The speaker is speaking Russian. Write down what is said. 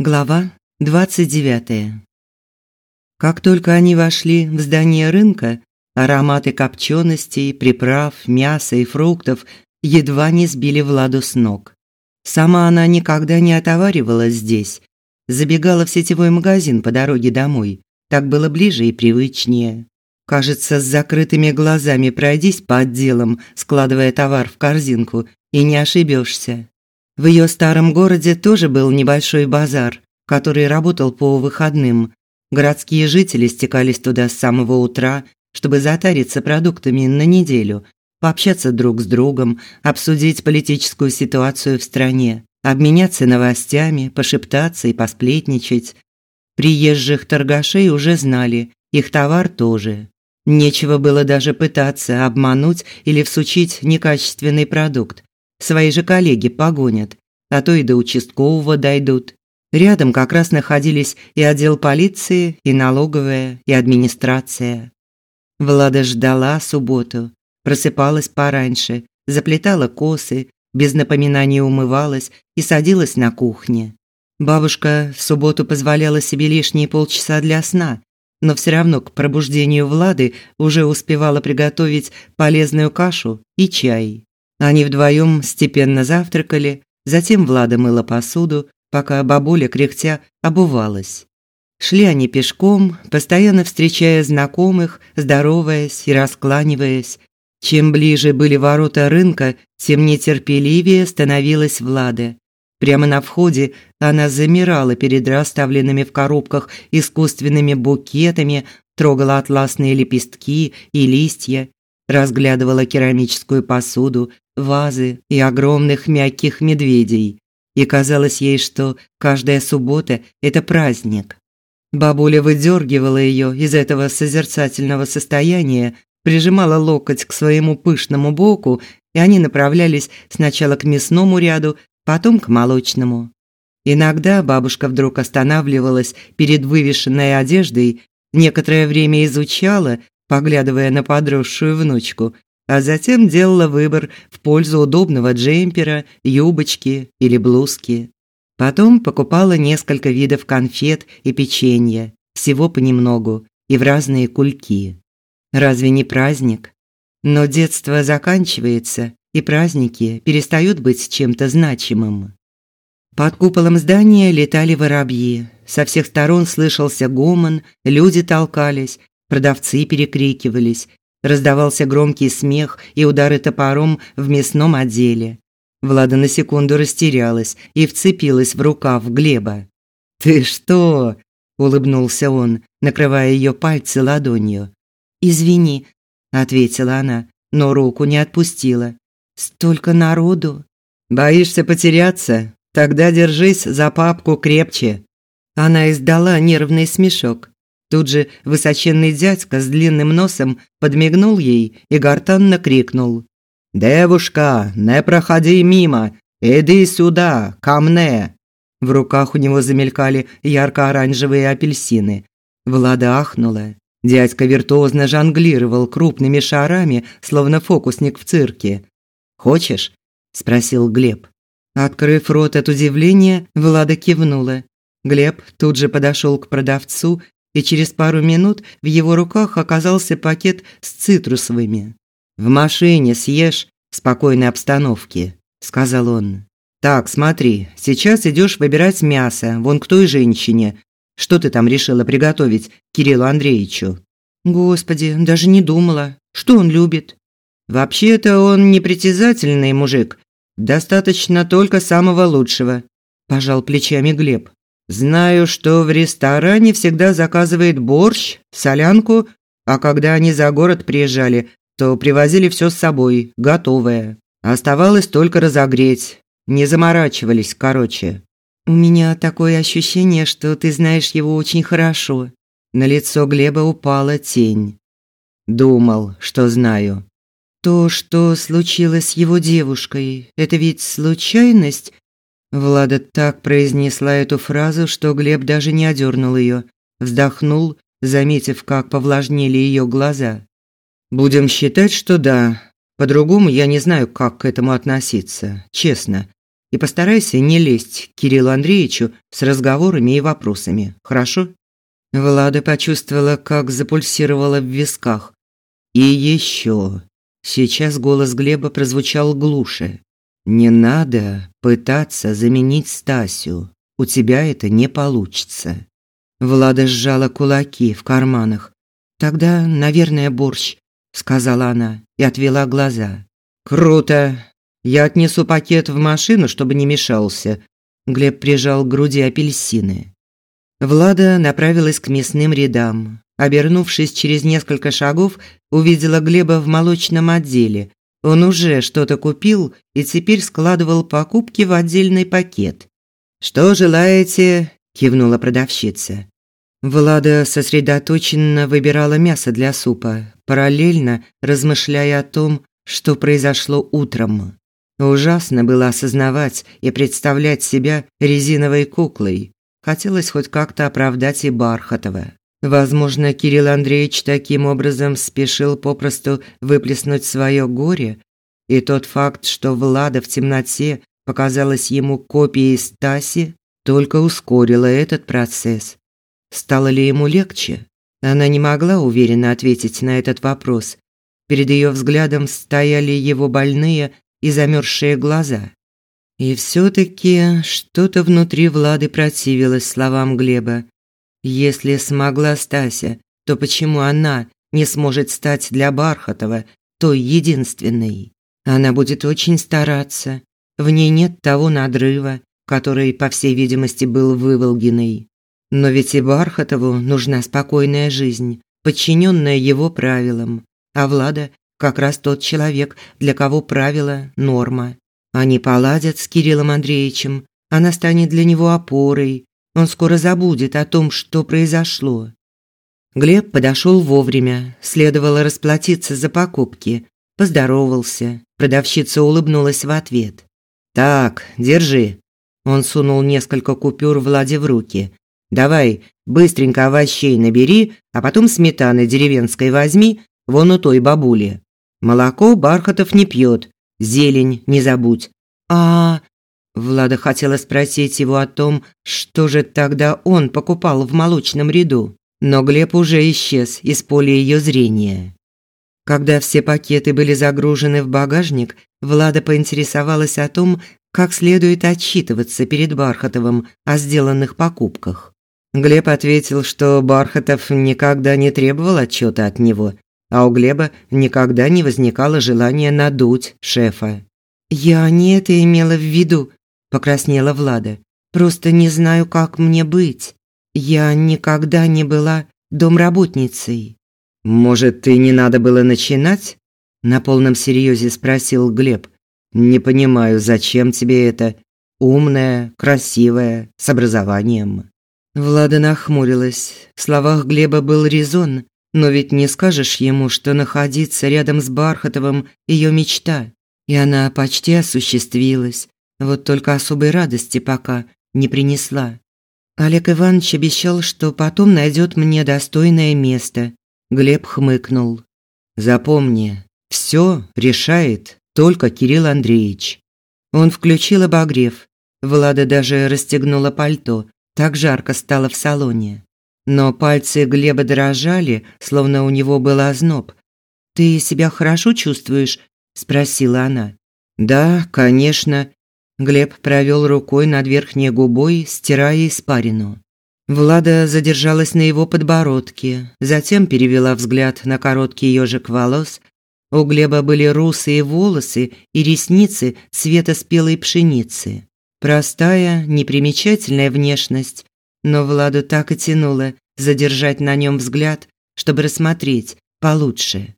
Глава 29. Как только они вошли в здание рынка, ароматы копченостей, приправ, мяса и фруктов едва не сбили Владу с ног. Сама она никогда не отоваривалась здесь. Забегала в сетевой магазин по дороге домой. Так было ближе и привычнее. Кажется, с закрытыми глазами пройдись по отделам, складывая товар в корзинку, и не ошибешься. В ее старом городе тоже был небольшой базар, который работал по выходным. Городские жители стекались туда с самого утра, чтобы затариться продуктами на неделю, пообщаться друг с другом, обсудить политическую ситуацию в стране, обменяться новостями, пошептаться и посплетничать. Приезжих торгашей уже знали, их товар тоже. Нечего было даже пытаться обмануть или всучить некачественный продукт. Свои же коллеги погонят, а то и до участкового дойдут. Рядом как раз находились и отдел полиции, и налоговая, и администрация. Влада ждала субботу, просыпалась пораньше, заплетала косы, без напоминаний умывалась и садилась на кухне. Бабушка в субботу позволяла себе лишние полчаса для сна, но все равно к пробуждению Влады уже успевала приготовить полезную кашу и чай. Они вдвоем степенно завтракали, затем Влада мыла посуду, пока бабуля кряхтя обувалась. Шли они пешком, постоянно встречая знакомых, здороваясь и раскланиваясь. Чем ближе были ворота рынка, тем нетерпеливее становилась Влада. Прямо на входе она замирала перед расставленными в коробках искусственными букетами, трогала атласные лепестки и листья, разглядывала керамическую посуду, вазы и огромных мягких медведей. И казалось ей, что каждая суббота – это праздник. Бабуля выдергивала ее из этого созерцательного состояния, прижимала локоть к своему пышному боку, и они направлялись сначала к мясному ряду, потом к молочному. Иногда бабушка вдруг останавливалась перед вывешенной одеждой, некоторое время изучала, поглядывая на подросшую внучку, а затем делала выбор в пользу удобного джемпера, юбочки или блузки. Потом покупала несколько видов конфет и печенья, всего понемногу и в разные кульки. Разве не праздник? Но детство заканчивается, и праздники перестают быть чем-то значимым. Под куполом здания летали воробьи. Со всех сторон слышался гомон, люди толкались, продавцы перекрикивались, Раздавался громкий смех и удары топором в мясном отделе. Влада на секунду растерялась и вцепилась в рукав Глеба. «Ты что?» – улыбнулся он, накрывая ее пальцы ладонью. «Извини», – ответила она, но руку не отпустила. «Столько народу!» «Боишься потеряться? Тогда держись за папку крепче». Она издала нервный смешок. Тут же высоченный дядька с длинным носом подмигнул ей и гортанно крикнул. «Девушка, не проходи мимо! Иди сюда, ко мне!» В руках у него замелькали ярко-оранжевые апельсины. Влада ахнула. Дядька виртуозно жонглировал крупными шарами, словно фокусник в цирке. «Хочешь?» – спросил Глеб. Открыв рот от удивления, Влада кивнула. Глеб тут же подошел к продавцу и через пару минут в его руках оказался пакет с цитрусовыми. «В машине съешь в спокойной обстановке», – сказал он. «Так, смотри, сейчас идешь выбирать мясо, вон к той женщине. Что ты там решила приготовить Кириллу Андреевичу?» «Господи, даже не думала. Что он любит?» «Вообще-то он непритязательный мужик. Достаточно только самого лучшего», – пожал плечами Глеб. Знаю, что в ресторане всегда заказывает борщ, солянку, а когда они за город приезжали, то привозили все с собой, готовое. Оставалось только разогреть. Не заморачивались, короче. У меня такое ощущение, что ты знаешь его очень хорошо. На лицо Глеба упала тень. Думал, что знаю. То, что случилось с его девушкой, это ведь случайность Влада так произнесла эту фразу, что Глеб даже не одернул ее. Вздохнул, заметив, как повлажнели ее глаза. «Будем считать, что да. По-другому я не знаю, как к этому относиться, честно. и постарайся не лезть к Кириллу Андреевичу с разговорами и вопросами, хорошо?» Влада почувствовала, как запульсировала в висках. «И еще...» Сейчас голос Глеба прозвучал глуше. «Не надо пытаться заменить Стасю. У тебя это не получится». Влада сжала кулаки в карманах. «Тогда, наверное, борщ», – сказала она и отвела глаза. «Круто! Я отнесу пакет в машину, чтобы не мешался». Глеб прижал к груди апельсины. Влада направилась к мясным рядам. Обернувшись через несколько шагов, увидела Глеба в молочном отделе. Он уже что-то купил и теперь складывал покупки в отдельный пакет. «Что желаете?» – кивнула продавщица. Влада сосредоточенно выбирала мясо для супа, параллельно размышляя о том, что произошло утром. Ужасно было осознавать и представлять себя резиновой куклой. Хотелось хоть как-то оправдать и Бархатова. Возможно, Кирилл Андреевич таким образом спешил попросту выплеснуть свое горе, и тот факт, что Влада в темноте показалась ему копией Стаси, только ускорило этот процесс. Стало ли ему легче? Она не могла уверенно ответить на этот вопрос. Перед ее взглядом стояли его больные и замерзшие глаза. И все-таки что-то внутри Влады противилось словам Глеба. Если смогла Стася, то почему она не сможет стать для Бархатова той единственной? Она будет очень стараться. В ней нет того надрыва, который, по всей видимости, был выволгенный. Но ведь и Бархатову нужна спокойная жизнь, подчиненная его правилам. А Влада как раз тот человек, для кого правила – норма. Они поладят с Кириллом Андреевичем, она станет для него опорой. Он скоро забудет о том, что произошло. Глеб подошел вовремя, следовало расплатиться за покупки. Поздоровался. Продавщица улыбнулась в ответ. «Так, держи». Он сунул несколько купюр Владе в руки. «Давай, быстренько овощей набери, а потом сметаны деревенской возьми, вон у той бабули. Молоко Бархатов не пьет, зелень не забудь. А Влада хотела спросить его о том, что же тогда он покупал в молочном ряду, но Глеб уже исчез из поля ее зрения. Когда все пакеты были загружены в багажник, Влада поинтересовалась о том, как следует отчитываться перед Бархатовым о сделанных покупках. Глеб ответил, что Бархатов никогда не требовал отчета от него, а у Глеба никогда не возникало желания надуть шефа. «Я не это имела в виду», – покраснела Влада. «Просто не знаю, как мне быть. Я никогда не была домработницей». «Может, ты не надо было начинать?» – на полном серьезе спросил Глеб. «Не понимаю, зачем тебе это? Умная, красивая, с образованием». Влада нахмурилась. В словах Глеба был резон, но ведь не скажешь ему, что находиться рядом с Бархатовым ее мечта, и она почти осуществилась. Вот только особой радости пока не принесла. Олег Иванович обещал, что потом найдет мне достойное место. Глеб хмыкнул. Запомни, все решает только Кирилл Андреевич. Он включил обогрев. Влада даже расстегнула пальто, так жарко стало в салоне но пальцы Глеба дрожали, словно у него был озноб. «Ты себя хорошо чувствуешь?» – спросила она. «Да, конечно». Глеб провел рукой над верхней губой, стирая испарину. Влада задержалась на его подбородке, затем перевела взгляд на короткий ежик волос. У Глеба были русые волосы и ресницы цвета спелой пшеницы. Простая, непримечательная внешность, но Владу так и тянуло задержать на нем взгляд, чтобы рассмотреть получше.